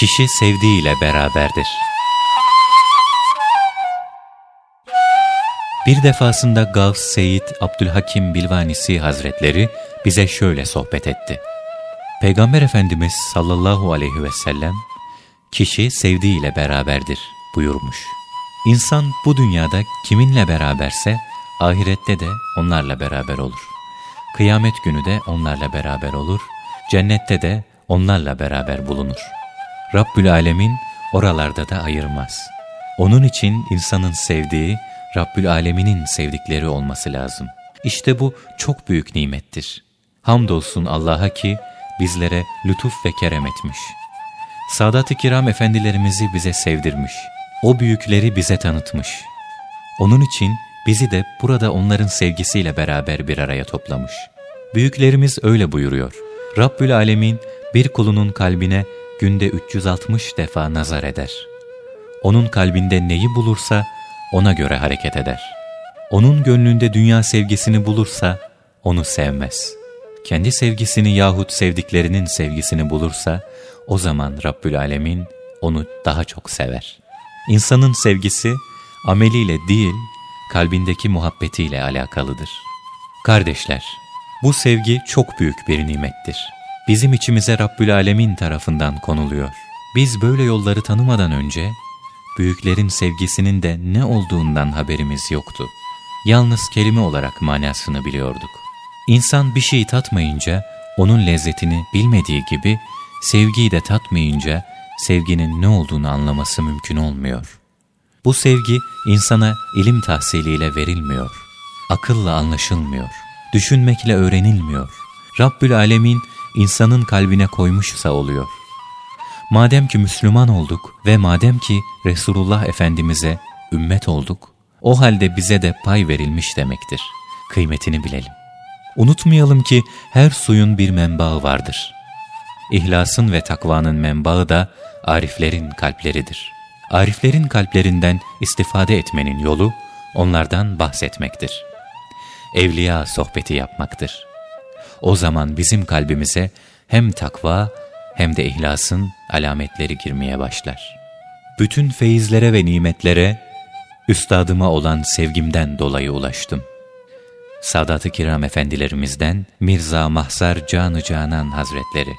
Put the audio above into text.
Kişi sevdiğiyle beraberdir. Bir defasında Gavs Seyyid Abdülhakim Bilvanisi Hazretleri bize şöyle sohbet etti. Peygamber Efendimiz sallallahu aleyhi ve sellem, kişi sevdiğiyle beraberdir buyurmuş. İnsan bu dünyada kiminle beraberse, ahirette de onlarla beraber olur. Kıyamet günü de onlarla beraber olur, cennette de onlarla beraber bulunur. Rabbül Alemin oralarda da ayırmaz. Onun için insanın sevdiği, Rabbül Alemin'in sevdikleri olması lazım. İşte bu çok büyük nimettir. Hamdolsun Allah'a ki bizlere lütuf ve kerem etmiş. Sadat-ı Kiram efendilerimizi bize sevdirmiş. O büyükleri bize tanıtmış. Onun için bizi de burada onların sevgisiyle beraber bir araya toplamış. Büyüklerimiz öyle buyuruyor. Rabbül Alemin bir kulunun kalbine günde 360 defa nazar eder. Onun kalbinde neyi bulursa ona göre hareket eder. Onun gönlünde dünya sevgisini bulursa onu sevmez. Kendi sevgisini yahut sevdiklerinin sevgisini bulursa o zaman Rabbül Alemin onu daha çok sever. İnsanın sevgisi ameliyle değil, kalbindeki muhabbetiyle alakalıdır. Kardeşler, bu sevgi çok büyük bir nimettir. Bizim içimize Rabbül Alemin tarafından konuluyor. Biz böyle yolları tanımadan önce, büyüklerin sevgisinin de ne olduğundan haberimiz yoktu. Yalnız kelime olarak manasını biliyorduk. İnsan bir şey tatmayınca, onun lezzetini bilmediği gibi, sevgiyi de tatmayınca, sevginin ne olduğunu anlaması mümkün olmuyor. Bu sevgi insana ilim tahsiliyle verilmiyor. Akılla anlaşılmıyor. Düşünmekle öğrenilmiyor. Rabbül Alemin insanın kalbine koymuşsa oluyor. Madem ki Müslüman olduk ve madem ki Resulullah Efendimiz'e ümmet olduk, o halde bize de pay verilmiş demektir. Kıymetini bilelim. Unutmayalım ki her suyun bir menbaı vardır. İhlasın ve takvanın menbaı da ariflerin kalpleridir. Ariflerin kalplerinden istifade etmenin yolu onlardan bahsetmektir. Evliya sohbeti yapmaktır. O zaman bizim kalbimize hem takva hem de ihlasın alametleri girmeye başlar. Bütün feyizlere ve nimetlere üstadıma olan sevgimden dolayı ulaştım. Sadat-ı Kiram efendilerimizden Mirza Mahzar Canı Canan Hazretleri